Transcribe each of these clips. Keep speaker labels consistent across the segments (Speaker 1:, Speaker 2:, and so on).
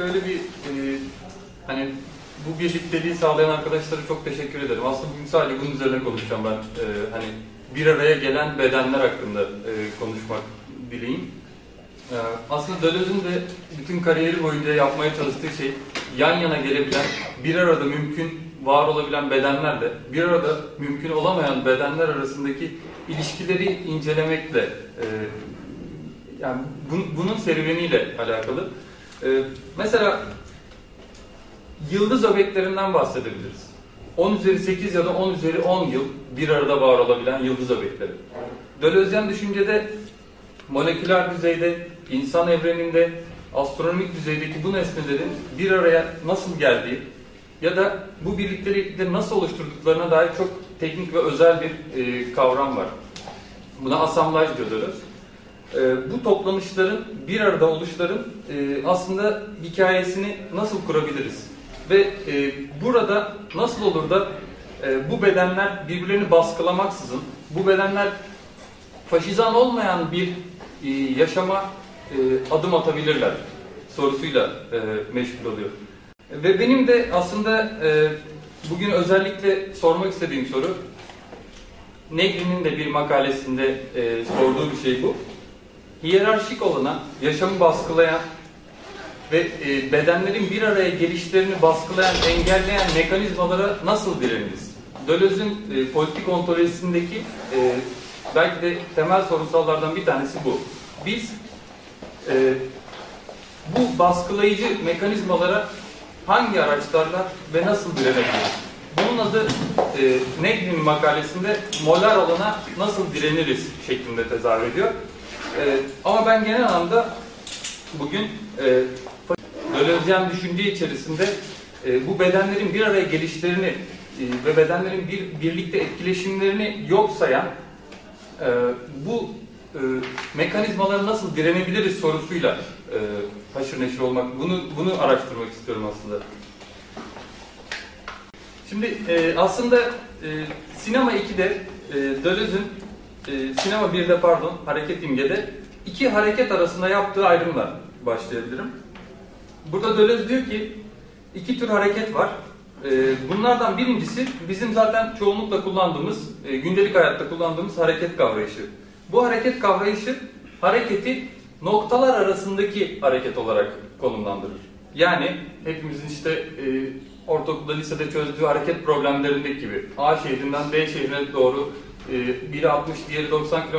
Speaker 1: şöyle bir e, hani bu birlikteliği sağlayan arkadaşlara çok teşekkür ederim. Aslında bugün sadece bunun üzerine konuşacağım ben. E, hani bir araya gelen bedenler hakkında e, konuşmak dileyim. E, aslında Deleuze'ün de bütün kariyeri boyunca yapmaya çalıştığı şey yan yana gelebilen, bir arada mümkün var olabilen bedenlerle bir arada mümkün olamayan bedenler arasındaki ilişkileri incelemekle e, yani bun, bunun serüveniyle alakalı. E, mesela yıldız öbeklerinden bahsedebiliriz. 10 üzeri 8 ya da 10 üzeri 10 yıl bir arada var olabilen yıldız öbekleri. Dölozyen düşüncede moleküler düzeyde, insan evreninde, astronomik düzeydeki bu nesnelerin bir araya nasıl geldiği ya da bu birliktelikleri nasıl oluşturduklarına dair çok teknik ve özel bir e, kavram var. Buna asamblaj diyor Deleuze. E, bu toplanışların, bir arada oluşların e, aslında hikayesini nasıl kurabiliriz? Ve e, burada nasıl olur da e, bu bedenler birbirlerini baskılamaksızın, bu bedenler faşizan olmayan bir yaşama adım atabilirler sorusuyla meşgul oluyor. Ve benim de aslında bugün özellikle sormak istediğim soru, Negri'nin de bir makalesinde e, sorduğu bir şey bu. Hiyerarşik olana, yaşamı baskılayan ve e, bedenlerin bir araya gelişlerini baskılayan, engelleyen mekanizmalara nasıl direniriz? Deleuze'ün e, politik ontolojisindeki e, belki de temel sorunsallardan bir tanesi bu. Biz e, bu baskılayıcı mekanizmalara hangi araçlarla ve nasıl direnebiliriz? Bunun adı e, Negri'nin makalesinde molar olana nasıl direniriz şeklinde tezahür ediyor. E, ama ben genel anlamda bugün e, Dölozyen düşünce içerisinde e, bu bedenlerin bir araya gelişlerini e, ve bedenlerin bir birlikte etkileşimlerini yok sayan e, bu e, mekanizmalara nasıl direnebiliriz sorusuyla e, haşır neşir olmak, bunu bunu araştırmak istiyorum aslında. Şimdi e, aslında e, sinema 2'de e, Deleuze'ün e, sinema 1'de pardon hareket imgede iki hareket arasında yaptığı ayrımla başlayabilirim. Burada Deleuze diyor ki iki tür hareket var. E, bunlardan birincisi bizim zaten çoğunlukla kullandığımız, e, gündelik hayatta kullandığımız hareket kavrayışı. Bu hareket kavrayışı hareketi noktalar arasındaki hareket olarak konumlandırır. Yani hepimizin işte e, ortaokulda, lisede çözdüğü hareket problemlerindeki gibi A şehrinden B şehrine doğru e, biri 60, diğeri 90 km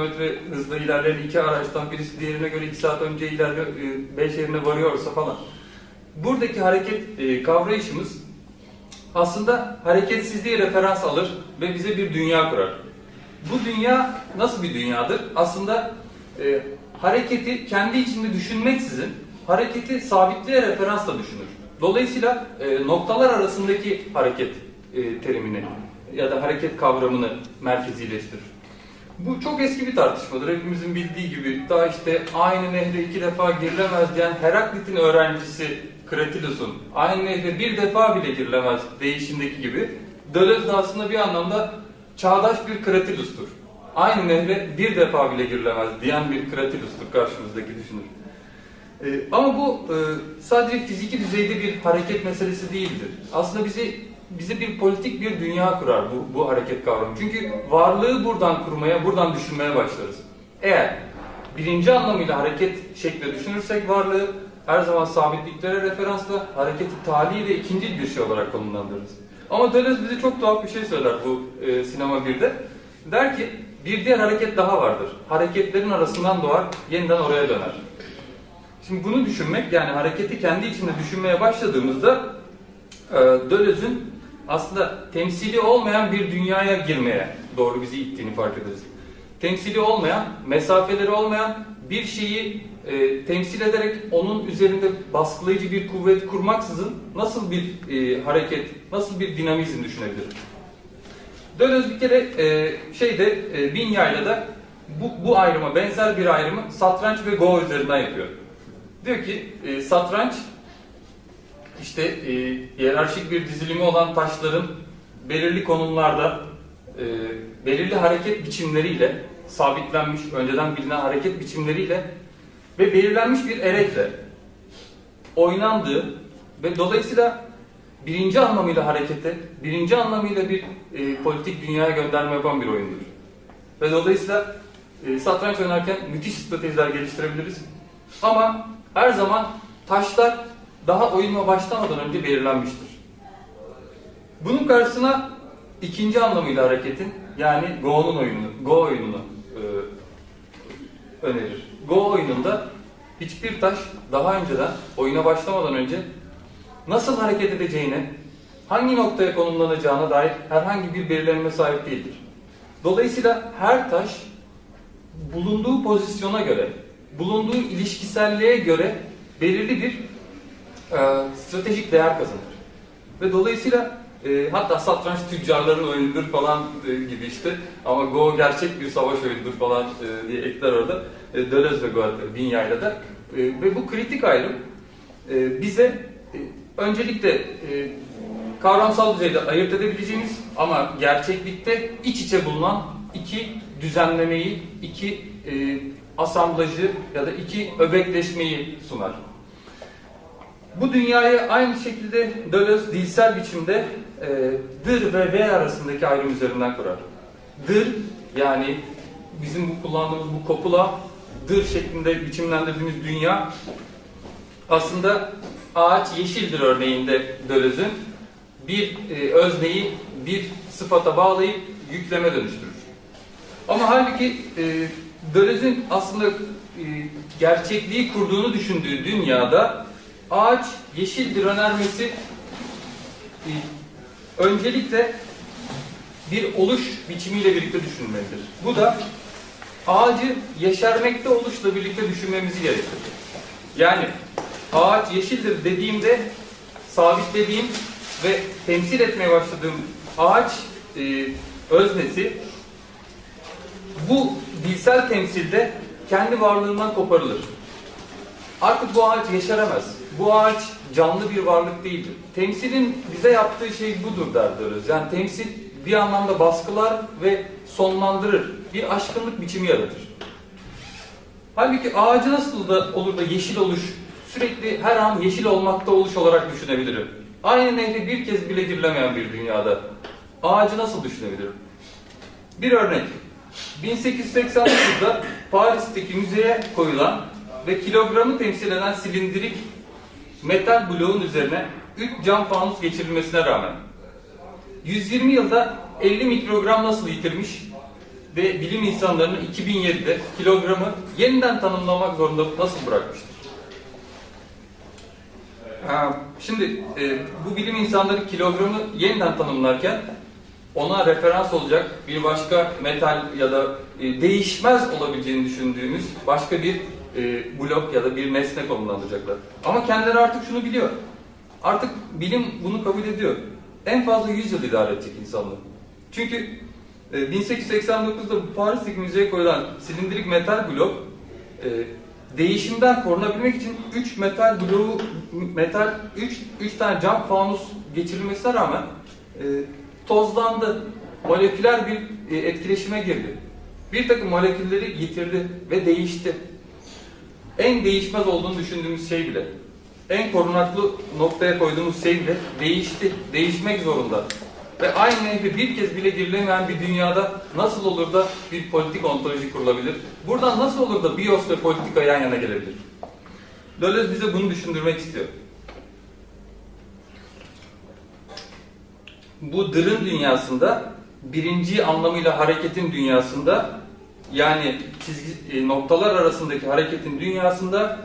Speaker 1: hızla ilerleyen iki araçtan birisi diğerine göre 2 saat önce ilerliyor, e, B şehrine varıyorsa falan. Buradaki hareket e, kavrayışımız aslında hareketsizliği referans alır ve bize bir dünya kurar. Bu dünya nasıl bir dünyadır? Aslında e, hareketi kendi içinde düşünmeksizin hareketi sabitliğe referansla düşünür. Dolayısıyla e, noktalar arasındaki hareket e, terimini ya da hareket kavramını merkezileştirir. Bu çok eski bir tartışmadır. Hepimizin bildiği gibi daha işte aynı nehre iki defa girilemez diyen Heraklit'in öğrencisi Kratilus'un aynı nehre bir defa bile girilemez değişimdeki gibi Deleuze de aslında bir anlamda çağdaş bir Kratilus'tur. Aynı nehre bir defa bile girilemez diyen bir Kratilus'tur karşımızdaki düşünür. Ee, ama bu e, sadece fiziki düzeyde bir hareket meselesi değildir. Aslında bizi bize bir politik bir dünya kurar bu, bu hareket kavramı. Çünkü varlığı buradan kurmaya, buradan düşünmeye başlarız. Eğer birinci anlamıyla hareket şekli düşünürsek varlığı her zaman sabitliklere referansla hareketi tali ve ikinci bir şey olarak konumlandırırız. Ama Deleuze bize çok tuhaf bir şey söyler bu e, sinema 1'de. Der ki bir diğer hareket daha vardır. Hareketlerin arasından doğar, yeniden oraya döner. Şimdi bunu düşünmek yani hareketi kendi içinde düşünmeye başladığımızda e, Deleuze'ün aslında temsili olmayan bir dünyaya girmeye doğru bizi ittiğini fark ederiz. Temsili olmayan, mesafeleri olmayan bir şeyi e, temsil ederek onun üzerinde baskılayıcı bir kuvvet kurmaksızın nasıl bir e, hareket, nasıl bir dinamizm düşünebilir? Deleuze bir kere e, şeyde e, Binya'yla da bu, bu ayrıma benzer bir ayrımı satranç ve Go üzerinden yapıyor. Diyor ki e, satranç işte e, hiyerarşik bir dizilimi olan taşların belirli konumlarda e, belirli hareket biçimleriyle sabitlenmiş, önceden bilinen hareket biçimleriyle ve belirlenmiş bir erekle oynandığı ve dolayısıyla birinci anlamıyla harekete, birinci anlamıyla bir e, politik dünyaya gönderme yapan bir oyundur. Ve dolayısıyla e, satranç oynarken müthiş stratejiler geliştirebiliriz. Ama her zaman taşlar daha oyuna başlamadan önce belirlenmiştir. Bunun karşısına ikinci anlamıyla hareketin yani Go'nun oyunu, Go oyununu e, önerir. Go oyununda hiçbir taş daha önceden oyuna başlamadan önce nasıl hareket edeceğine, hangi noktaya konumlanacağına dair herhangi bir belirlenme sahip değildir. Dolayısıyla her taş bulunduğu pozisyona göre, bulunduğu ilişkiselliğe göre belirli bir e, stratejik değer kazanır. Ve dolayısıyla e, hatta satranç tüccarların oyunudur falan e, gibi işte ama Go gerçek bir savaş oyunudur falan e, diye ekler orada. E, Deleuze ve Guattari, Vinya'yla da. E, ve bu kritik ayrım e, bize e, öncelikle e, kavramsal düzeyde ayırt edebileceğimiz ama gerçeklikte iç içe bulunan iki düzenlemeyi, iki e, asamblajı ya da iki öbekleşmeyi sunar. Bu dünyayı aynı şekilde Deleuze dilsel biçimde e, dır ve ve arasındaki ayrım üzerinden kurar. Dır yani bizim bu kullandığımız bu kopula dır şeklinde biçimlendirdiğimiz dünya aslında ağaç yeşildir örneğinde Deleuze'ün bir e, özneyi bir sıfata bağlayıp yükleme dönüştürür. Ama halbuki e, Deleuze'ün aslında e, gerçekliği kurduğunu düşündüğü dünyada ağaç yeşildir önermesi e, öncelikle bir oluş biçimiyle birlikte düşünülmelidir. Bu da ağacı yeşermekte oluşla birlikte düşünmemizi gerektirir. Yani ağaç yeşildir dediğimde sabitlediğim ve temsil etmeye başladığım ağaç e, öznesi bu dilsel temsilde kendi varlığından koparılır. Artık bu ağaç yeşeremez. Bu ağaç canlı bir varlık değildir. Temsilin bize yaptığı şey budur der Deleuze. Yani temsil bir anlamda baskılar ve sonlandırır. Bir aşkınlık biçimi yaratır. Halbuki ağacı nasıl da olur da yeşil oluş, sürekli her an yeşil olmakta oluş olarak düşünebilirim. Aynı nehri bir kez bile girilemeyen bir dünyada ağacı nasıl düşünebilirim? Bir örnek. 1889'da Paris'teki müzeye koyulan ve kilogramı temsil eden silindirik metal bloğun üzerine 3 cam fanus geçirilmesine rağmen 120 yılda 50 mikrogram nasıl yitirmiş ve bilim insanlarının 2007'de kilogramı yeniden tanımlamak zorunda nasıl bırakmıştır? Şimdi e, bu bilim insanları kilogramı yeniden tanımlarken ona referans olacak bir başka metal ya da e, değişmez olabileceğini düşündüğümüz başka bir e, blok ya da bir nesne konumlandıracaklar. Ama kendileri artık şunu biliyor. Artık bilim bunu kabul ediyor. En fazla 100 yıl idare edecek insanlığı. Çünkü e, 1889'da Paris'teki müzeye koyulan silindirik metal blok e, değişimden korunabilmek için 3 metal bloğu metal 3 3 tane cam fanus geçirilmesine rağmen e, tozlandı. Moleküler bir e, etkileşime girdi. Bir takım molekülleri yitirdi ve değişti. En değişmez olduğunu düşündüğümüz şey bile, en korunaklı noktaya koyduğumuz şey bile değişti, değişmek zorunda. Ve aynı nehri bir kez bile girilemeyen bir dünyada nasıl olur da bir politik ontoloji kurulabilir? Buradan nasıl olur da bios ve politika yan yana gelebilir? Deleuze bize bunu düşündürmek istiyor. Bu dırın dünyasında, birinci anlamıyla hareketin dünyasında, yani çizgi, e, noktalar arasındaki hareketin dünyasında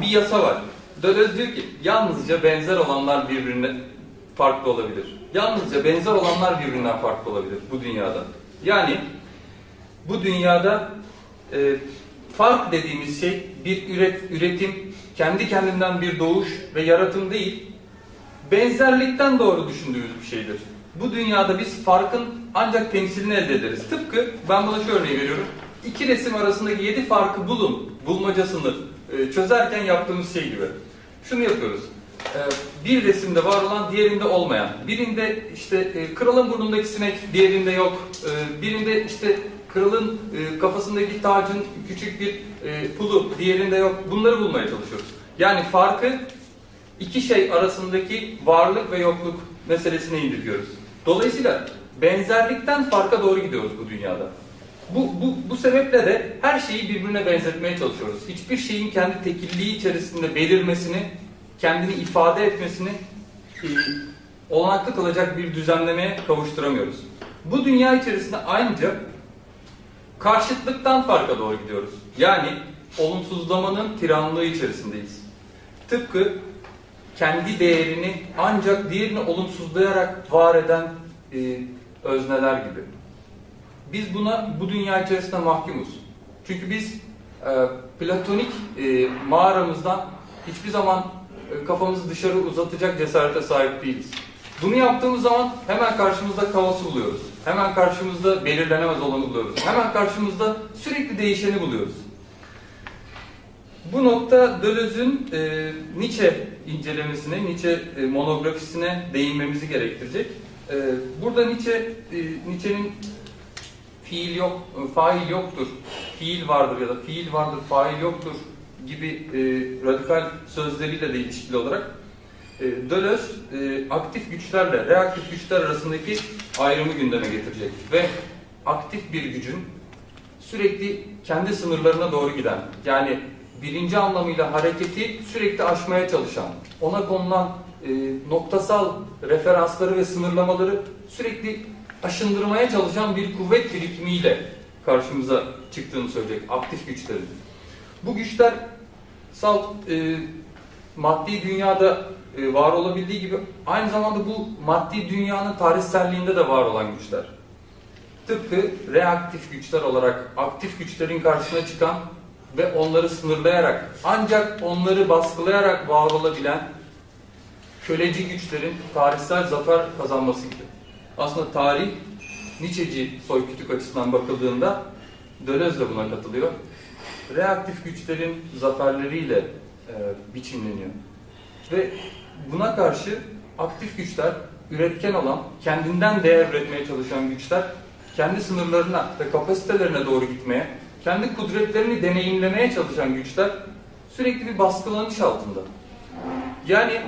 Speaker 1: bir yasa var. Deleuze diyor ki yalnızca benzer olanlar birbirine farklı olabilir. Yalnızca benzer olanlar birbirinden farklı olabilir bu dünyada. Yani bu dünyada e, fark dediğimiz şey bir üret, üretim, kendi kendinden bir doğuş ve yaratım değil, benzerlikten doğru düşündüğümüz bir şeydir. Bu dünyada biz farkın ancak temsilini elde ederiz. Tıpkı ben buna şu örneği veriyorum. İki resim arasındaki yedi farkı bulun, bulmacasını e, çözerken yaptığımız şey gibi. Şunu yapıyoruz. E, bir resimde var olan diğerinde olmayan. Birinde işte e, kralın burnundaki sinek, diğerinde yok. Birinde işte kralın kafasındaki tacın küçük bir pulu, diğerinde yok. Bunları bulmaya çalışıyoruz. Yani farkı iki şey arasındaki varlık ve yokluk meselesine indirgiyoruz. Dolayısıyla benzerlikten farka doğru gidiyoruz bu dünyada. Bu, bu, bu sebeple de her şeyi birbirine benzetmeye çalışıyoruz. Hiçbir şeyin kendi tekilliği içerisinde belirmesini, kendini ifade etmesini e, olanaklı kılacak bir düzenlemeye kavuşturamıyoruz. Bu dünya içerisinde ayrıca karşıtlıktan farka doğru gidiyoruz. Yani olumsuzlamanın tiranlığı içerisindeyiz. Tıpkı kendi değerini ancak diğerini olumsuzlayarak var eden e, özneler gibi. Biz buna bu dünya içerisinde mahkumuz. Çünkü biz e, platonik e, mağaramızdan hiçbir zaman e, kafamızı dışarı uzatacak cesarete sahip değiliz. Bunu yaptığımız zaman hemen karşımızda kaosu buluyoruz. Hemen karşımızda belirlenemez olanı buluyoruz. Hemen karşımızda sürekli değişeni buluyoruz. Bu nokta Deleuze'ün e, Nietzsche incelemesine, Nietzsche e, monografisine değinmemizi gerektirecek. E, burada Nietzsche, e, Nietzsche'nin fiil yok, e, fail yoktur, fiil vardır ya da fiil vardır, fail yoktur gibi e, radikal sözleriyle de ilişkili olarak e, Deleuze e, aktif güçlerle reaktif güçler arasındaki ayrımı gündeme getirecek ve aktif bir gücün sürekli kendi sınırlarına doğru giden yani birinci anlamıyla hareketi sürekli aşmaya çalışan, ona konulan e, noktasal referansları ve sınırlamaları sürekli aşındırmaya çalışan bir kuvvet birikimiyle karşımıza çıktığını söyleyecek aktif güçlerin. Bu güçler salt e, maddi dünyada e, var olabildiği gibi aynı zamanda bu maddi dünyanın tarihselliğinde de var olan güçler. Tıpkı reaktif güçler olarak aktif güçlerin karşısına çıkan ve onları sınırlayarak ancak onları baskılayarak var olabilen köleci güçlerin tarihsel zafer kazanması gibi. Aslında tarih Nietzscheci soykütük açısından bakıldığında Deleuze de buna katılıyor. Reaktif güçlerin zaferleriyle e, biçimleniyor. Ve buna karşı aktif güçler, üretken olan, kendinden değer üretmeye çalışan güçler, kendi sınırlarına ve kapasitelerine doğru gitmeye, kendi kudretlerini deneyimlemeye çalışan güçler sürekli bir baskılanış altında. Yani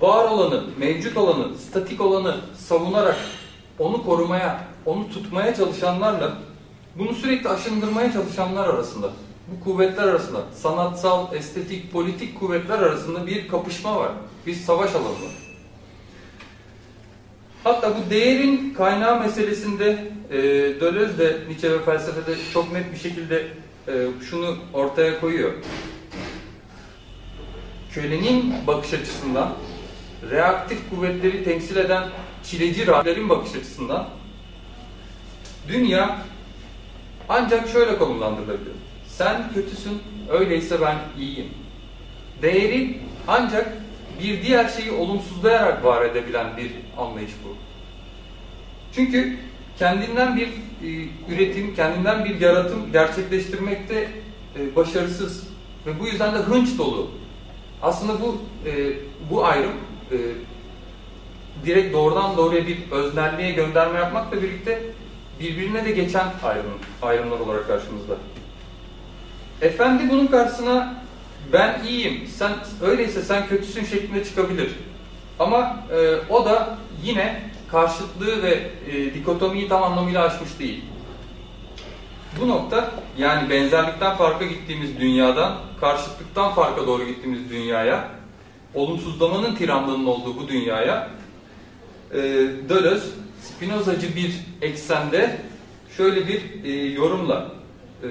Speaker 1: var olanı, mevcut olanı, statik olanı savunarak onu korumaya, onu tutmaya çalışanlarla bunu sürekli aşındırmaya çalışanlar arasında, bu kuvvetler arasında, sanatsal, estetik, politik kuvvetler arasında bir kapışma var. Bir savaş alanı var. Hatta bu değerin kaynağı meselesinde e, Deleuze de Nietzsche ve felsefede çok net bir şekilde e, şunu ortaya koyuyor. Kölenin bakış açısından reaktif kuvvetleri temsil eden çileci rahiplerin bakış açısından dünya ancak şöyle konumlandırılabilir. Sen kötüsün, öyleyse ben iyiyim. Değeri ancak bir diğer şeyi olumsuzlayarak var edebilen bir anlayış bu. Çünkü kendinden bir e, üretim, kendinden bir yaratım gerçekleştirmekte e, başarısız ve bu yüzden de hınç dolu. Aslında bu e, bu ayrım e, direkt doğrudan doğruya bir öznelliğe gönderme yapmakla birlikte birbirine de geçen ayrım, ayrımlar olarak karşımızda. Efendi bunun karşısına ben iyiyim, sen öyleyse sen kötüsün şeklinde çıkabilir. Ama e, o da yine karşıtlığı ve e, dikotomiyi tam anlamıyla aşmış değil. Bu nokta yani benzerlikten farka gittiğimiz dünyadan karşıtlıktan farka doğru gittiğimiz dünyaya olumsuzlamanın tiranlığının olduğu bu dünyaya e, Deleuze Spinozacı bir eksende şöyle bir e, yorumla e,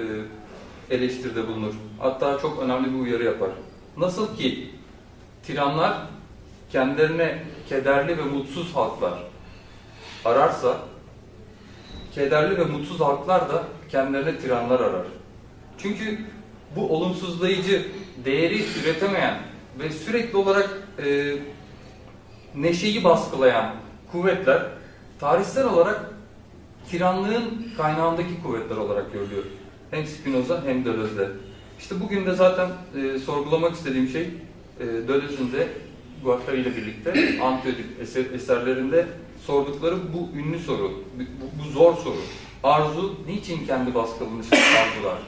Speaker 1: eleştiride bulunur. Hatta çok önemli bir uyarı yapar. Nasıl ki tiranlar kendilerine kederli ve mutsuz halklar ararsa kederli ve mutsuz halklar da kendilerine tiranlar arar. Çünkü bu olumsuzlayıcı, değeri üretemeyen ve sürekli olarak e, neşeyi baskılayan kuvvetler tarihsel olarak tiranlığın kaynağındaki kuvvetler olarak görülüyor. Hem Spinoza hem Deleuze'de. İşte bugün de zaten e, sorgulamak istediğim şey e, Deleuze'ün de Guattari ile birlikte Antiödip eser, eserlerinde sordukları bu ünlü soru, bu, bu zor soru. Arzu niçin kendi baskılanışını arzular?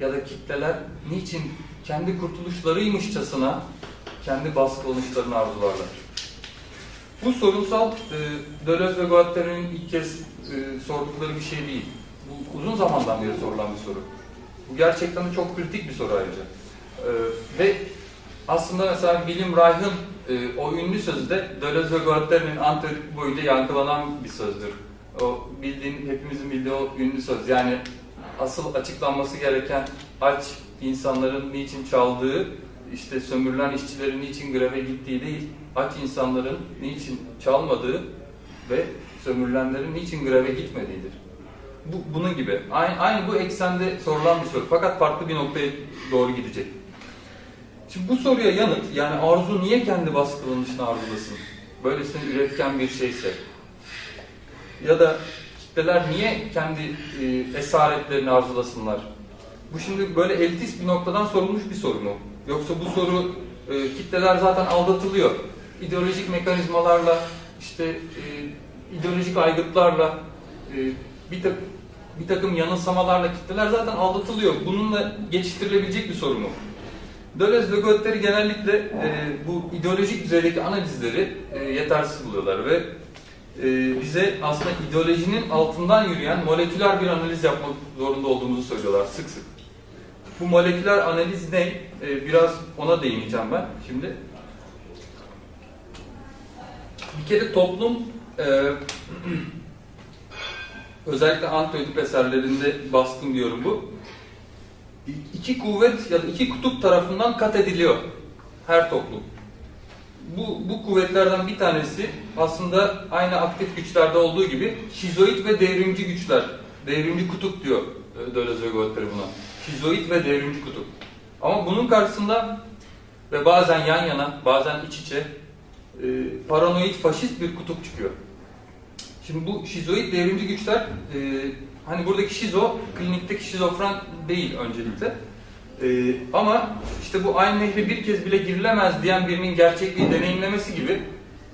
Speaker 1: Ya da kitleler niçin kendi kurtuluşlarıymışçasına kendi baskılanışlarını arzularlar? Bu sorumsal e, Deleuze ve Guattari'nin ilk kez e, sordukları bir şey değil. Bu uzun zamandan beri sorulan bir soru. Bu gerçekten de çok kritik bir soru ayrıca. E, ve aslında mesela William Reich'ın e, o ünlü sözü de Deleuze ve Guattari'nin boyunca yankılanan bir sözdür. O bildiğin, hepimizin bildiği o ünlü söz. Yani asıl açıklanması gereken aç insanların niçin çaldığı, işte sömürülen işçilerin niçin greve gittiği değil, aç insanların niçin çalmadığı ve sömürülenlerin niçin greve gitmediğidir. Bu, bunun gibi. Aynı, aynı bu eksende sorulan bir soru. Fakat farklı bir noktaya doğru gidecek. Şimdi bu soruya yanıt, yani arzu niye kendi baskılanışını arzulasın? Böylesine üretken bir şeyse. Ya da kitleler niye kendi e, esaretlerini arzulasınlar? Bu şimdi böyle elitist bir noktadan sorulmuş bir soru mu? Yoksa bu soru e, kitleler zaten aldatılıyor. İdeolojik mekanizmalarla, işte e, ideolojik aygıtlarla, e, bir, tak, bir takım yanılsamalarla kitleler zaten aldatılıyor. Bununla geçiştirilebilecek bir soru mu? Deleuze ve Guattari genellikle e, bu ideolojik düzeydeki analizleri e, yetersiz buluyorlar ve e, bize aslında ideolojinin altından yürüyen moleküler bir analiz yapmak zorunda olduğumuzu söylüyorlar sık sık. Bu moleküler analiz ne? E, biraz ona değineceğim ben şimdi. Bir kere toplum e, özellikle anti eserlerinde baskın diyorum bu. İki kuvvet ya da iki kutup tarafından kat ediliyor her toplum. Bu, bu kuvvetlerden bir tanesi aslında aynı aktif güçlerde olduğu gibi şizoid ve devrimci güçler. Devrimci kutup diyor Deleuze ve Guattari buna. Şizoid ve devrimci kutup. Ama bunun karşısında ve bazen yan yana, bazen iç içe e, paranoid faşist bir kutup çıkıyor. Şimdi bu şizoid devrimci güçler e, hani buradaki şizo klinikteki şizofren değil öncelikle. E, ama işte bu aynı nehri bir kez bile girilemez diyen birinin gerçekliği deneyimlemesi gibi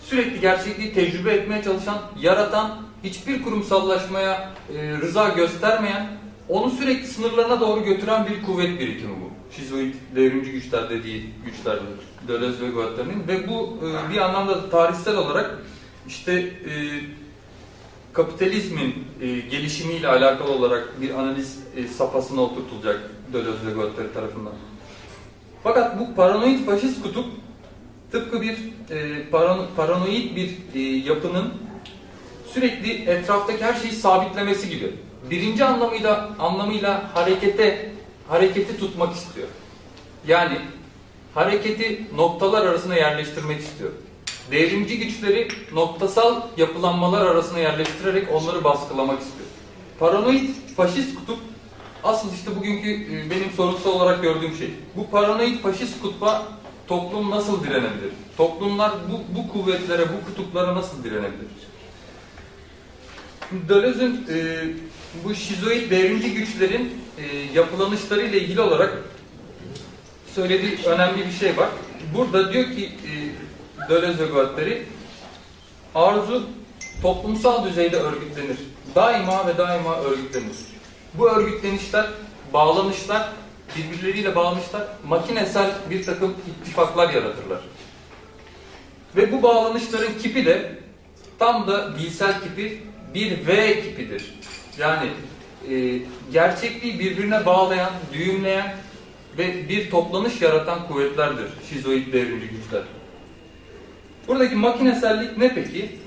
Speaker 1: sürekli gerçekliği tecrübe etmeye çalışan, yaratan, hiçbir kurumsallaşmaya e, rıza göstermeyen, onu sürekli sınırlarına doğru götüren bir kuvvet birikimi bu. Şizoid devrimci güçler dediği güçler Deleuze ve Guattari'nin ve bu e, bir anlamda da tarihsel olarak işte e, kapitalizmin e, gelişimiyle alakalı olarak bir analiz e, safhasına oturtulacak Deleuze ve Guattari tarafından. Fakat bu paranoid faşist kutup tıpkı bir e, paran paranoid bir e, yapının sürekli etraftaki her şeyi sabitlemesi gibi. Birinci anlamıyla anlamıyla harekete hareketi tutmak istiyor. Yani hareketi noktalar arasına yerleştirmek istiyor devrimci güçleri noktasal yapılanmalar arasına yerleştirerek onları baskılamak istiyor. Paranoid faşist kutup aslında işte bugünkü e, benim sorunsal olarak gördüğüm şey. Bu paranoid faşist kutba toplum nasıl direnebilir? Toplumlar bu, bu kuvvetlere, bu kutuplara nasıl direnebilir? Deleuze'ün e, bu şizoid devrimci güçlerin e, yapılanışları ile ilgili olarak söylediği önemli bir şey var. Burada diyor ki e, Deleuze Guattari arzu toplumsal düzeyde örgütlenir. Daima ve daima örgütlenir. Bu örgütlenişler, bağlanışlar, birbirleriyle bağlanışlar makinesel bir takım ittifaklar yaratırlar. Ve bu bağlanışların kipi de tam da dilsel kipi bir V kipidir. Yani e, gerçekliği birbirine bağlayan, düğümleyen ve bir toplanış yaratan kuvvetlerdir şizoid devrimci güçler. Buradaki makinesellik ne peki?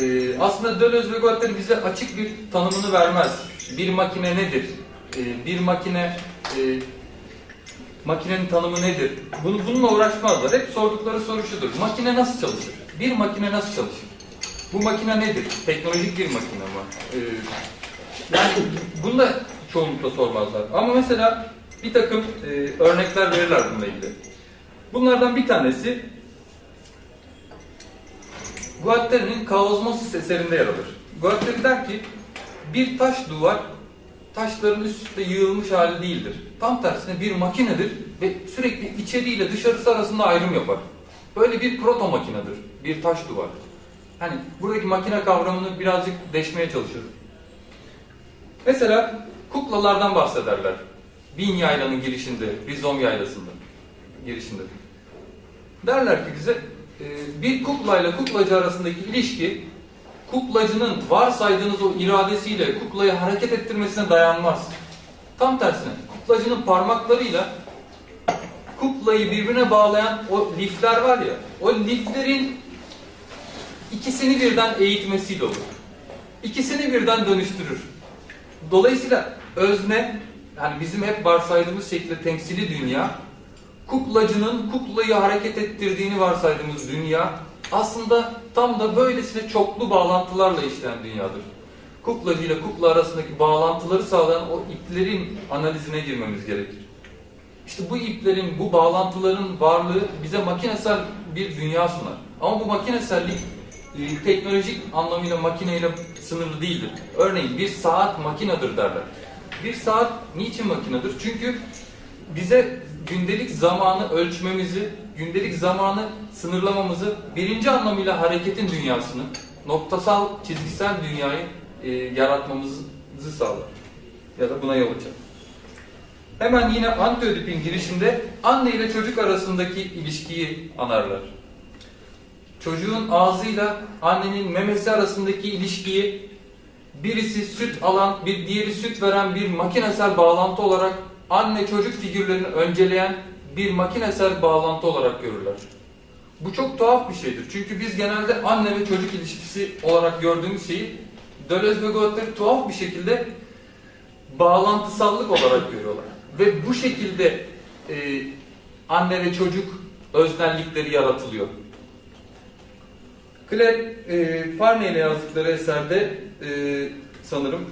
Speaker 1: Ee, aslında Deleuze ve Guattari bize açık bir tanımını vermez. Bir makine nedir? Ee, bir makine e, makinenin tanımı nedir? Bunu, bununla uğraşmazlar. Hep sordukları soru şudur. Makine nasıl çalışır? Bir makine nasıl çalışır? Bu makine nedir? Teknolojik bir makine mi? Ee, yani bunu da çoğunlukla sormazlar. Ama mesela bir takım e, örnekler verirler bununla ilgili. Bunlardan bir tanesi Guattari'nin Kaosmosis eserinde yer alır. Guattari der ki bir taş duvar taşların üst üste yığılmış hali değildir. Tam tersine bir makinedir ve sürekli içeriğiyle dışarısı arasında ayrım yapar. Böyle bir proto makinedir. Bir taş duvar. Hani buradaki makine kavramını birazcık deşmeye çalışırım. Mesela kuklalardan bahsederler. Bin Yayla'nın girişinde, Rizom Yaylası'nda girişinde. Derler ki bize e, bir kuklayla kuklacı arasındaki ilişki kuklacının varsaydığınız o iradesiyle kuklayı hareket ettirmesine dayanmaz. Tam tersine kuklacının parmaklarıyla kuklayı birbirine bağlayan o lifler var ya o liflerin ikisini birden eğitmesiyle olur. İkisini birden dönüştürür. Dolayısıyla özne yani bizim hep varsaydığımız şekilde temsili dünya kuklacının kuklayı hareket ettirdiğini varsaydığımız dünya aslında tam da böylesine çoklu bağlantılarla işleyen dünyadır. Kuklacı ile kukla arasındaki bağlantıları sağlayan o iplerin analizine girmemiz gerekir. İşte bu iplerin, bu bağlantıların varlığı bize makinesel bir dünya sunar. Ama bu makinesellik e, teknolojik anlamıyla makineyle sınırlı değildir. Örneğin bir saat makinedir derler. Bir saat niçin makinedir? Çünkü bize gündelik zamanı ölçmemizi, gündelik zamanı sınırlamamızı, birinci anlamıyla hareketin dünyasını, noktasal, çizgisel dünyayı e, yaratmamızı sağlar. Ya da buna yol açar. Hemen yine Antiödip'in girişinde anne ile çocuk arasındaki ilişkiyi anarlar. Çocuğun ağzıyla annenin memesi arasındaki ilişkiyi birisi süt alan, bir diğeri süt veren bir makinesel bağlantı olarak anne çocuk figürlerini önceleyen bir makinesel bağlantı olarak görürler. Bu çok tuhaf bir şeydir. Çünkü biz genelde anne ve çocuk ilişkisi olarak gördüğümüz şeyi Deleuze ve Guattari tuhaf bir şekilde bağlantısallık olarak görüyorlar. Ve bu şekilde e, anne ve çocuk öznellikleri yaratılıyor. Claire e, Farney ile yazdıkları eserde e, sanırım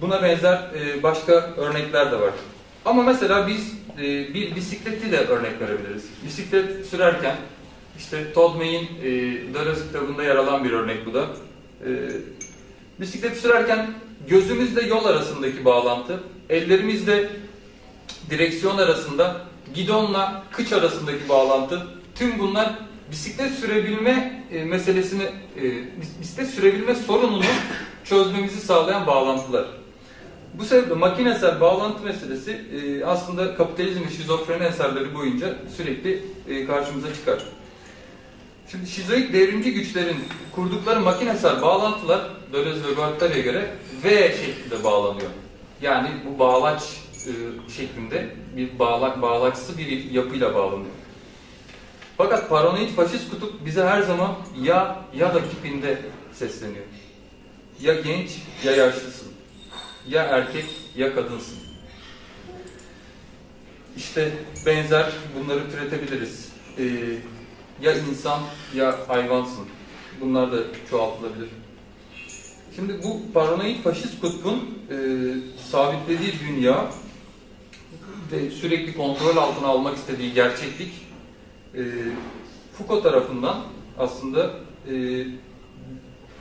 Speaker 1: buna benzer e, başka örnekler de var. Ama mesela biz e, bir bisikleti de örnek verebiliriz. Bisiklet sürerken işte Todd May'in e, kitabında yer alan bir örnek bu da. E, bisiklet sürerken gözümüzle yol arasındaki bağlantı, ellerimizle direksiyon arasında, gidonla kıç arasındaki bağlantı, tüm bunlar bisiklet sürebilme e, meselesini, bisiklet sürebilme sorununu çözmemizi sağlayan bağlantılar. Bu sebeple makinesel bağlantı meselesi e, aslında kapitalizm ve şizofreni eserleri boyunca sürekli e, karşımıza çıkar. Şimdi şizoid devrimci güçlerin kurdukları makinesel bağlantılar Deleuze ve Guattari'ye göre V şeklinde bağlanıyor. Yani bu bağlaç e, şeklinde bir bağlak bağlaçsı bir yapıyla bağlanıyor. Fakat paranoid faşist kutup bize her zaman ya ya da tipinde sesleniyor. Ya genç ya yaşlısın. Ya erkek ya kadınsın. İşte benzer bunları türetebiliriz. Ee, ya insan ya hayvansın. Bunlar da çoğaltılabilir. Şimdi bu paranoid faşist kutbun e, sabitlediği dünya ve sürekli kontrol altına almak istediği gerçeklik e, Foucault tarafından aslında e,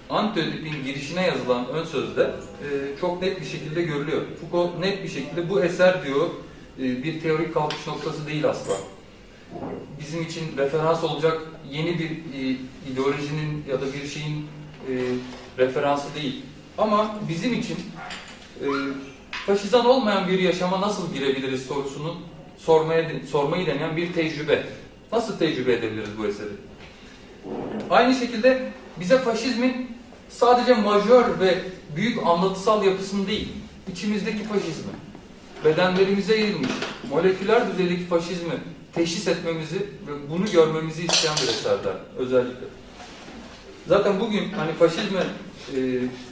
Speaker 1: Antiödip'in girişine yazılan ön sözde e, çok net bir şekilde görülüyor. Foucault net bir şekilde bu eser diyor e, bir teorik kalkış noktası değil asla. Bizim için referans olacak yeni bir e, ideolojinin ya da bir şeyin e, referansı değil. Ama bizim için e, faşizan olmayan bir yaşama nasıl girebiliriz sorusunu sormaya, sormayı deneyen bir tecrübe. Nasıl tecrübe edebiliriz bu eseri? Aynı şekilde bize faşizmin sadece majör ve büyük anlatısal yapısını değil, içimizdeki faşizmi, bedenlerimize yayılmış, moleküler düzeydeki faşizmi teşhis etmemizi ve bunu görmemizi isteyen bir eserler özellikle. Zaten bugün hani faşizme e,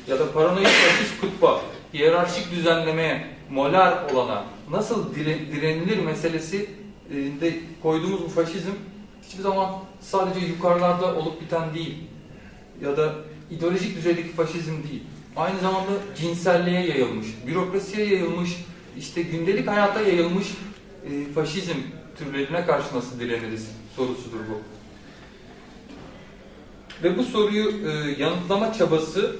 Speaker 1: ya da paranoid faşist kutba, hiyerarşik düzenlemeye, molar olana nasıl dire, direnilir meselesi e, de koyduğumuz bu faşizm hiçbir zaman sadece yukarılarda olup biten değil ya da ideolojik düzeydeki faşizm değil. Aynı zamanda cinselliğe yayılmış, bürokrasiye yayılmış, işte gündelik hayata yayılmış e, faşizm türlerine karşı nasıl direniriz sorusudur bu. Ve bu soruyu e, yanıtlama çabası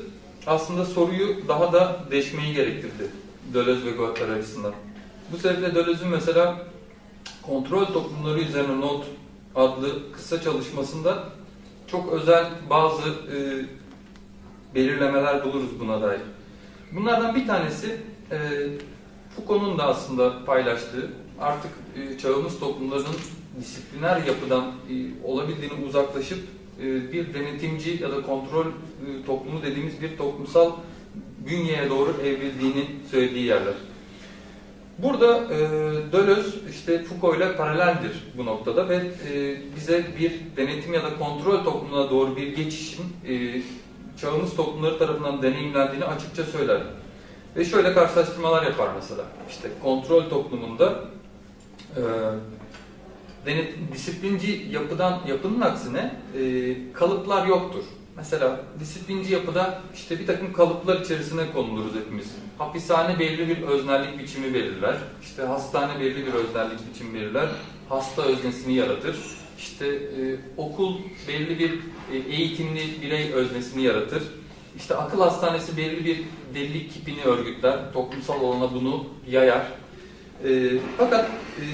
Speaker 1: aslında soruyu daha da deşmeyi gerektirdi Deleuze ve Guattari açısından. Bu sebeple Deleuze'ün mesela kontrol toplumları üzerine not adlı kısa çalışmasında çok özel bazı e, belirlemeler buluruz buna dair. Bunlardan bir tanesi e, Foucault'un da aslında paylaştığı artık e, çağımız toplumlarının disipliner yapıdan e, olabildiğini uzaklaşıp e, bir denetimci ya da kontrol e, toplumu dediğimiz bir toplumsal bünyeye doğru evrildiğini söylediği yerler. Burada e, Deleuze işte Foucault ile paraleldir bu noktada ve e, bize bir denetim ya da kontrol toplumuna doğru bir geçişin e, çağımız toplumları tarafından deneyimlendiğini açıkça söyler. Ve şöyle karşılaştırmalar yapar mesela. İşte kontrol toplumunda e, denet, disiplinci yapıdan yapının aksine e, kalıplar yoktur. Mesela disiplinci yapıda işte bir takım kalıplar içerisine konuluruz hepimiz. Hapishane belirli bir öznellik biçimi belirler. İşte hastane belirli bir öznellik biçimi belirler. Hasta öznesini yaratır. İşte e, okul belirli bir eğitimli birey öznesini yaratır. İşte akıl hastanesi belirli bir delilik kipini örgütler. Toplumsal alana bunu yayar. E, fakat e,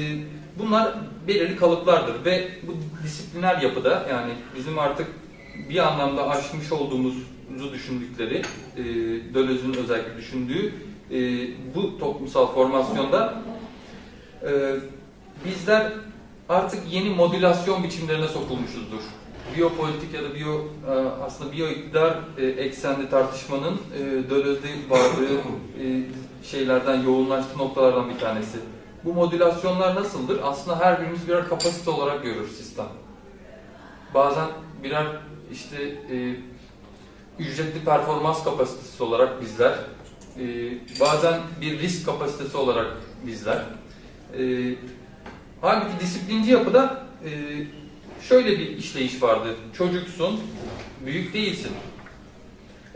Speaker 1: bunlar belirli kalıplardır ve bu disipliner yapıda yani bizim artık bir anlamda aşmış olduğumuzu düşündükleri, e, Döloz'un özellikle düşündüğü e, bu toplumsal formasyonda e, bizler artık yeni modülasyon biçimlerine sokulmuşuzdur. Biyopolitik ya da biyo e, aslında biyo iktidar e, eksenli tartışmanın e, Döloz'da vardığı e, şeylerden yoğunlaştığı noktalardan bir tanesi. Bu modülasyonlar nasıldır? Aslında her birimiz birer kapasite olarak görür sistem. Bazen birer işte e, ücretli performans kapasitesi olarak bizler, e, bazen bir risk kapasitesi olarak bizler. E, halbuki disiplinci yapıda e, şöyle bir işleyiş vardı. Çocuksun, büyük değilsin.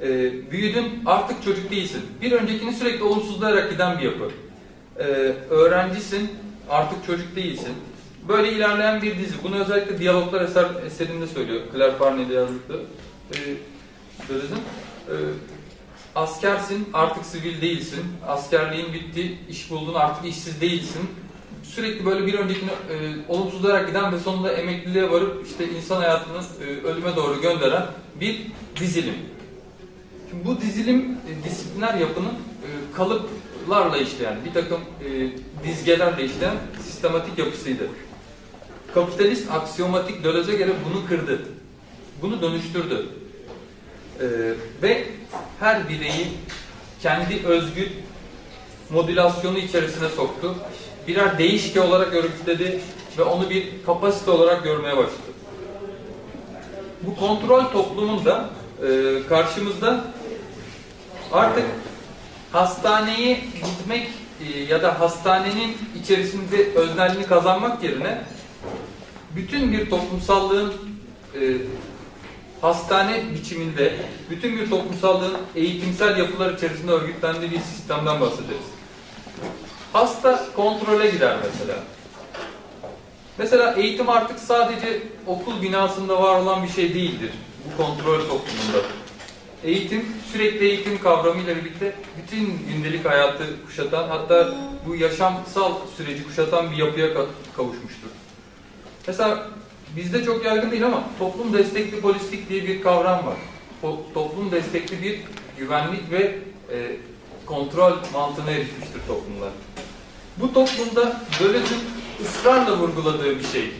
Speaker 1: E, büyüdün, artık çocuk değilsin. Bir öncekini sürekli olumsuzlayarak giden bir yapı. E, öğrencisin, artık çocuk değilsin. Böyle ilerleyen bir dizi. Bunu özellikle Diyaloglar eser, eserinde söylüyor. Claire yazdığı. Ee, Deleuze'ün. Ee, askersin, artık sivil değilsin. Askerliğin bitti, iş buldun, artık işsiz değilsin. Sürekli böyle bir öncekini e, olumsuzlayarak giden ve sonunda emekliliğe varıp işte insan hayatını e, ölüme doğru gönderen bir dizilim. Şimdi bu dizilim e, disipliner yapının e, kalıplarla işleyen, bir takım e, dizgelerle işleyen sistematik yapısıydı. Kapitalist aksiyomatik Deleuze'e göre bunu kırdı. Bunu dönüştürdü. Ee, ve her bireyi kendi özgür modülasyonu içerisine soktu. Birer değişke olarak örgütledi ve onu bir kapasite olarak görmeye başladı. Bu kontrol toplumunda e, karşımızda artık hastaneye gitmek e, ya da hastanenin içerisinde öznelliğini kazanmak yerine bütün bir toplumsallığın e, hastane biçiminde, bütün bir toplumsallığın eğitimsel yapılar içerisinde örgütlendiği bir sistemden bahsederiz. Hasta kontrole gider mesela. Mesela eğitim artık sadece okul binasında var olan bir şey değildir bu kontrol toplumunda. Eğitim, sürekli eğitim kavramıyla birlikte bütün gündelik hayatı kuşatan, hatta bu yaşamsal süreci kuşatan bir yapıya kavuşmuştur. Mesela bizde çok yaygın değil ama toplum destekli polislik diye bir kavram var. toplum destekli bir güvenlik ve e, kontrol mantığına erişmiştir toplumlar. Bu toplumda Döloz'un ısrarla vurguladığı bir şey.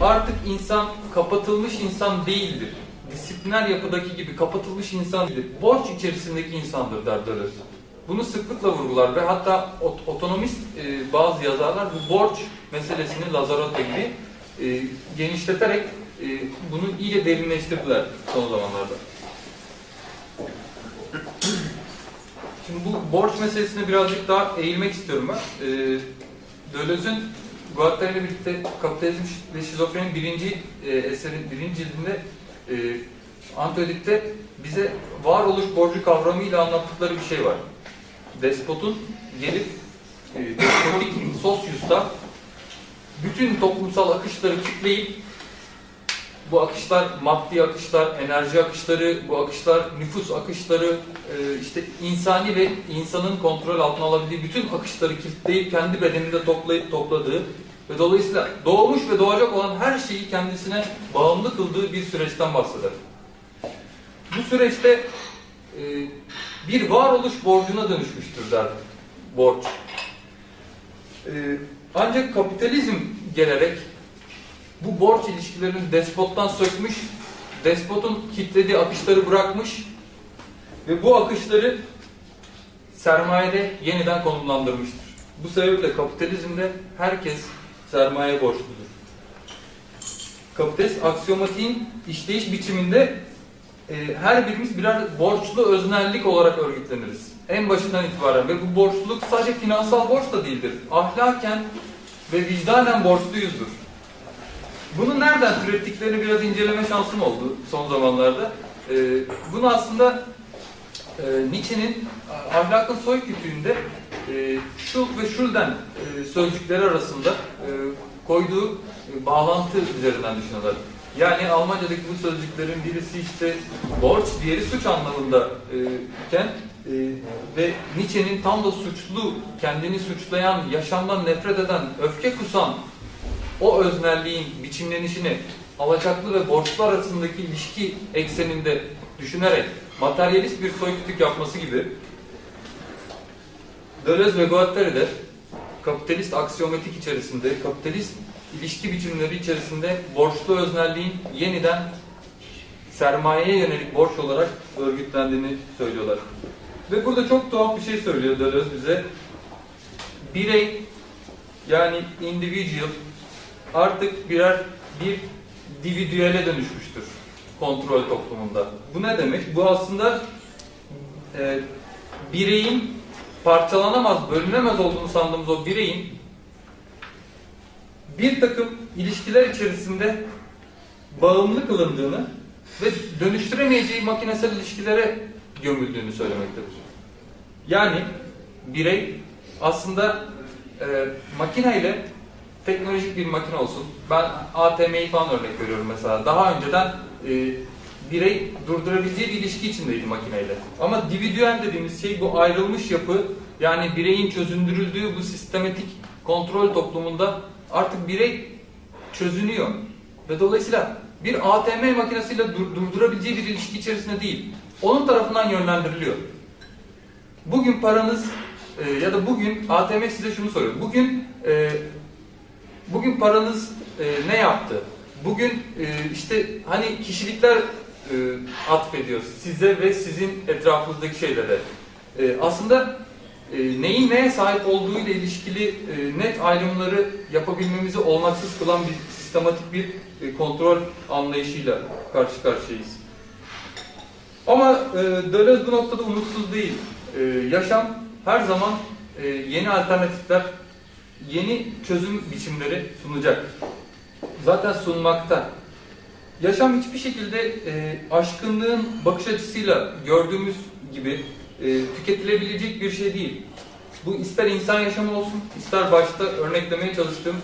Speaker 1: Artık insan kapatılmış insan değildir. Disipliner yapıdaki gibi kapatılmış insan değildir. Borç içerisindeki insandır der Deleuze. Bunu sıklıkla vurgular ve hatta otonomist e, bazı yazarlar bu borç meselesini Lazarotto gibi e, genişleterek e, bunu iyice derinleştirdiler son zamanlarda. Şimdi bu borç meselesine birazcık daha eğilmek istiyorum ben. E, Deleuze'ün Guattari ile birlikte Kapitalizm ve Şizofreni birinci e, eserin birinci cildinde e, Antoedip'te bize varoluş borcu kavramıyla anlattıkları bir şey var. Despotun gelip e, despotik sosyusta bütün toplumsal akışları kitleyip bu akışlar maddi akışlar, enerji akışları, bu akışlar nüfus akışları, e, işte insani ve insanın kontrol altına alabildiği bütün akışları kilitleyip kendi bedeninde toplayıp topladığı ve dolayısıyla doğmuş ve doğacak olan her şeyi kendisine bağımlı kıldığı bir süreçten bahseder. Bu süreçte e, bir varoluş borcuna dönüşmüştür der borç Ee, ancak kapitalizm gelerek bu borç ilişkilerini despottan sökmüş, despotun kitlediği akışları bırakmış ve bu akışları sermayede yeniden konumlandırmıştır. Bu sebeple kapitalizmde herkes sermaye borçludur. Kapitalist aksiyomatiğin işleyiş biçiminde e, her birimiz birer borçlu öznellik olarak örgütleniriz. En başından itibaren ve bu borçluluk sadece finansal borç da değildir. Ahlaken ve vicdanen borçluyuzdur. Bunu nereden türettiklerini biraz inceleme şansım oldu son zamanlarda. E, bunu aslında e, Nietzsche'nin ahlakın soy kütüğünde e, Schul ve Schulden e, sözcükleri arasında e, koyduğu e, bağlantı üzerinden düşünüyorlar. Yani Almanca'daki bu sözcüklerin birisi işte borç, diğeri suç anlamında e, iken e, ve Nietzsche'nin tam da suçlu, kendini suçlayan, yaşamdan nefret eden, öfke kusan o öznelliğin biçimlenişini alacaklı ve borçlu arasındaki ilişki ekseninde düşünerek materyalist bir soykütük yapması gibi Deleuze ve Guattari de kapitalist aksiyometik içerisinde, kapitalist ilişki biçimleri içerisinde borçlu öznelliğin yeniden sermayeye yönelik borç olarak örgütlendiğini söylüyorlar. Ve burada çok tuhaf bir şey söylüyor Deleuze bize. Birey yani individual artık birer bir dividüele dönüşmüştür kontrol toplumunda. Bu ne demek? Bu aslında e, bireyin parçalanamaz, bölünemez olduğunu sandığımız o bireyin bir takım ilişkiler içerisinde bağımlı kılındığını ve dönüştüremeyeceği makinesel ilişkilere gömüldüğünü söylemektedir. Yani birey aslında e, makineyle teknolojik bir makine olsun. Ben ATM'yi falan örnek veriyorum mesela. Daha önceden e, birey durdurabileceği bir ilişki içindeydi makineyle. Ama dividüel dediğimiz şey bu ayrılmış yapı yani bireyin çözündürüldüğü bu sistematik kontrol toplumunda artık birey çözünüyor. Ve dolayısıyla bir ATM makinesiyle dur durdurabileceği bir ilişki içerisinde değil. Onun tarafından yönlendiriliyor. Bugün paranız e, ya da bugün ATM size şunu soruyor. Bugün e, bugün paranız e, ne yaptı? Bugün e, işte hani kişilikler e, atfediyor size ve sizin etrafınızdaki şeylere. E, aslında e, neyin neye sahip olduğu ile ilişkili e, net ayrımları yapabilmemizi olanaksız kılan bir sistematik bir e, kontrol anlayışıyla karşı karşıyayız. Ama e, Deleuze bu noktada umutsuz değil. E, yaşam her zaman e, yeni alternatifler, yeni çözüm biçimleri sunacak. Zaten sunmakta. Yaşam hiçbir şekilde e, aşkınlığın bakış açısıyla gördüğümüz gibi e, tüketilebilecek bir şey değil. Bu ister insan yaşamı olsun, ister başta örneklemeye çalıştığım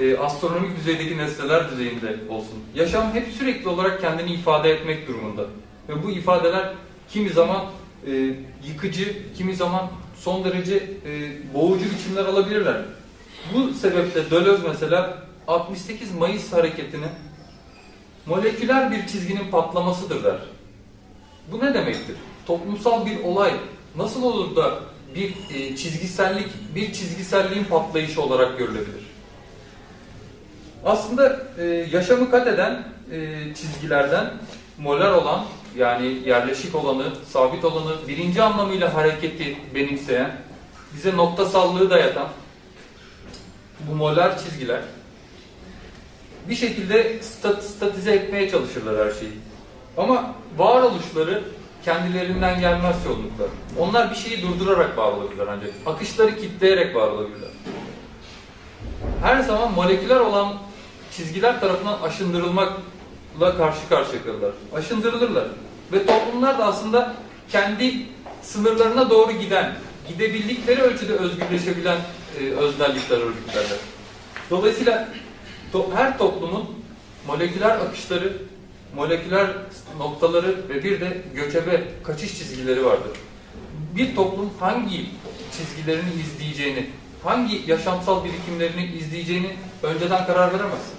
Speaker 1: e, astronomik düzeydeki nesneler düzeyinde olsun. Yaşam hep sürekli olarak kendini ifade etmek durumunda. Ve bu ifadeler kimi zaman e, yıkıcı, kimi zaman son derece e, boğucu biçimler alabilirler. Bu sebeple Deleuze mesela 68 Mayıs hareketini moleküler bir çizginin patlamasıdır der. Bu ne demektir? Toplumsal bir olay nasıl olur da bir e, çizgisellik, bir çizgiselliğin patlayışı olarak görülebilir? Aslında e, yaşamı kat eden e, çizgilerden molar olan yani yerleşik olanı, sabit olanı, birinci anlamıyla hareketi benimseyen, bize noktasallığı dayatan bu molar çizgiler bir şekilde stat, statize etmeye çalışırlar her şeyi. Ama varoluşları kendilerinden gelmez yoğunluklar. Onlar bir şeyi durdurarak var olabilirler ancak. Akışları kitleyerek var olabilirler. Her zaman moleküler olan çizgiler tarafından aşındırılmakla karşı karşıya kalırlar. Aşındırılırlar. Ve toplumlar da aslında kendi sınırlarına doğru giden, gidebildikleri ölçüde özgürleşebilen e, öznellikler örgütlerler. Dolayısıyla to her toplumun moleküler akışları, moleküler noktaları ve bir de göçebe kaçış çizgileri vardır. Bir toplum hangi çizgilerini izleyeceğini, hangi yaşamsal birikimlerini izleyeceğini önceden karar veremez.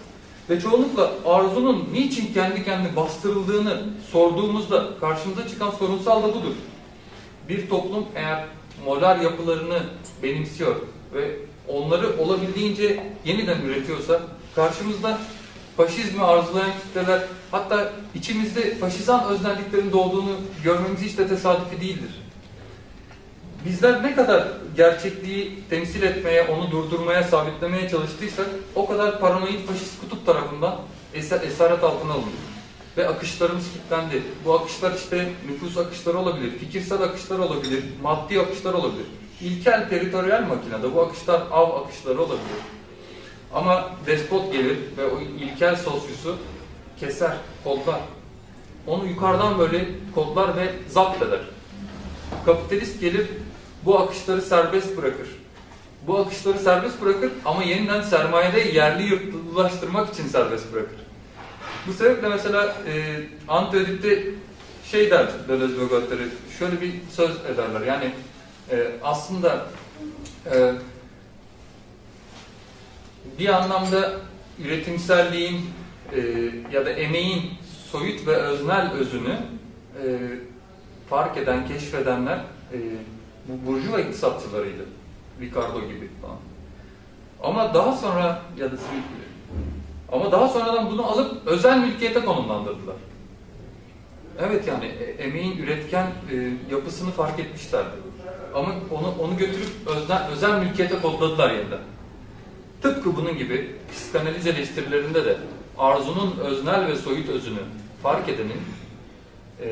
Speaker 1: Ve çoğunlukla arzunun niçin kendi kendine bastırıldığını sorduğumuzda karşımıza çıkan sorunsal da budur. Bir toplum eğer molar yapılarını benimsiyor ve onları olabildiğince yeniden üretiyorsa karşımızda faşizmi arzulayan kitleler hatta içimizde faşizan öznelliklerin doğduğunu görmemiz hiç de tesadüfi değildir. Bizler ne kadar gerçekliği temsil etmeye, onu durdurmaya, sabitlemeye çalıştıysak o kadar paranoid faşist kutup tarafından esaret altına alındık. Ve akışlarımız kilitlendi. Bu akışlar işte nüfus akışları olabilir, fikirsel akışlar olabilir, maddi akışlar olabilir. İlkel teritoryal makinede bu akışlar av akışları olabilir. Ama despot gelir ve o ilkel sosyosu keser, kodlar. Onu yukarıdan böyle kodlar ve zapt eder. Kapitalist gelir bu akışları serbest bırakır. Bu akışları serbest bırakır ama yeniden sermayede yerli yurtlulaştırmak için serbest bırakır. Bu sebeple mesela e, Antiödip'te şey der Deleuze ve Guattari, şöyle bir söz ederler. Yani e, aslında e, bir anlamda üretimselliğin e, ya da emeğin soyut ve öznel özünü e, fark eden, keşfedenler e, bu burjuva iktisatçılarıydı. Ricardo gibi falan. Ama daha sonra ya da. Ama daha sonradan bunu alıp özel mülkiyete konumlandırdılar. Evet yani e, emeğin üretken e, yapısını fark etmişlerdi. Ama onu onu götürüp özel, özel mülkiyete kodladılar yeniden. Tıpkı bunun gibi psikanaliz eleştirilerinde de arzunun öznel ve soyut özünü fark edenin e,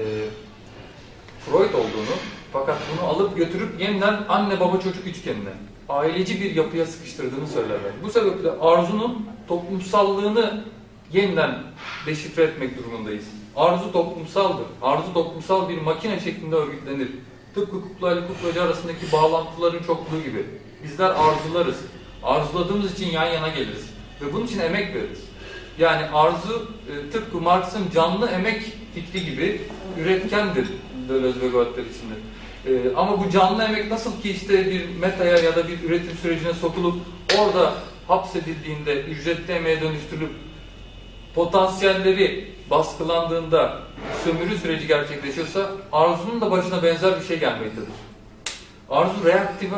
Speaker 1: Freud olduğunu fakat bunu alıp götürüp yeniden anne baba çocuk üçgenine aileci bir yapıya sıkıştırdığını söylerler. Bu sebeple arzunun toplumsallığını yeniden deşifre etmek durumundayız. Arzu toplumsaldır. Arzu toplumsal bir makine şeklinde örgütlenir. Tıpkı kukla ile kuklacı arasındaki bağlantıların çokluğu gibi. Bizler arzularız. Arzuladığımız için yan yana geliriz. Ve bunun için emek veririz. Yani arzu e, tıpkı Marx'ın canlı emek fikri gibi üretkendir Deleuze ve Guattari içinde. E, ama bu canlı emek nasıl ki işte bir metaya ya da bir üretim sürecine sokulup orada hapsedildiğinde ücretli emeğe dönüştürülüp potansiyelleri baskılandığında sömürü süreci gerçekleşiyorsa arzunun da başına benzer bir şey gelmektedir. Arzu reaktive,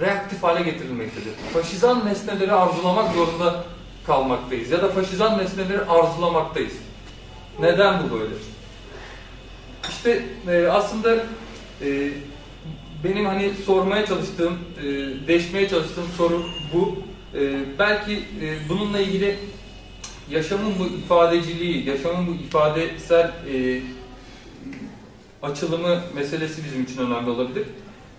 Speaker 1: reaktif hale getirilmektedir. Faşizan nesneleri arzulamak zorunda kalmaktayız ya da faşizan nesneleri arzulamaktayız. Neden bu böyle? İşte e, aslında e, benim hani sormaya çalıştığım, e, deşmeye çalıştığım soru bu. E, belki e, bununla ilgili yaşamın bu ifadeciliği, yaşamın bu ifadesel e, açılımı meselesi bizim için önemli olabilir.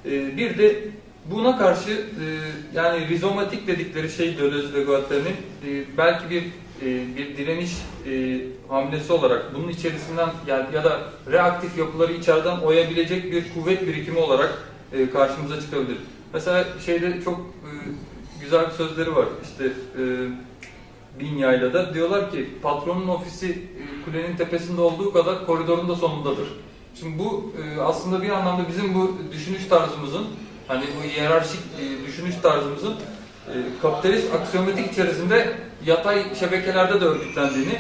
Speaker 1: E, bir de buna karşı e, yani rizomatik dedikleri şey Deleuze ve Guattari'nin e, belki bir e, bir direniş e, hamlesi olarak bunun içerisinden yani ya da reaktif yapıları içeriden oyabilecek bir kuvvet birikimi olarak e, karşımıza çıkabilir. Mesela şeyde çok e, güzel bir sözleri var. İşte e, Binya'yla da diyorlar ki patronun ofisi e, kulenin tepesinde olduğu kadar koridorun da sonundadır. Şimdi bu e, aslında bir anlamda bizim bu düşünüş tarzımızın hani bu hiyerarşik e, düşünüş tarzımızın kapitalist aksiyomatik içerisinde yatay şebekelerde de örgütlendiğini,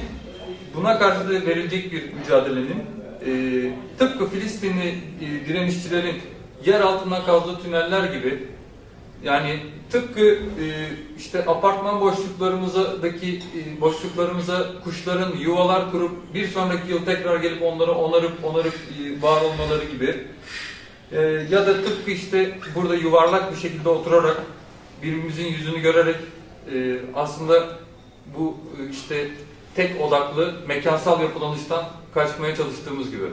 Speaker 1: buna karşı da verilecek bir mücadelenin tıpkı Filistinli direnişçilerin yer altından kazdığı tüneller gibi yani tıpkı e, işte apartman boşluklarımızdaki e, boşluklarımıza kuşların yuvalar kurup bir sonraki yıl tekrar gelip onları onarıp onarıp e, var olmaları gibi e, ya da tıpkı işte burada yuvarlak bir şekilde oturarak birbirimizin yüzünü görerek e, aslında bu e, işte tek odaklı mekansal yapılanıştan kaçmaya çalıştığımız gibi.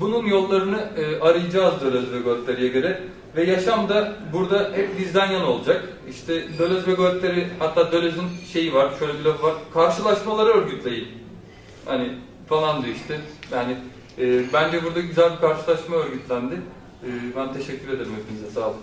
Speaker 1: Bunun yollarını e, arayacağız Deleuze ve göre ve yaşam da burada hep bizden yana olacak. İşte Deleuze ve Guattari hatta Deleuze'ün şeyi var, şöyle bir lafı var. Karşılaşmaları örgütleyin. Hani falan diyor işte. Yani e, bence burada güzel bir karşılaşma örgütlendi. E, ben teşekkür ederim hepinize. Sağ olun.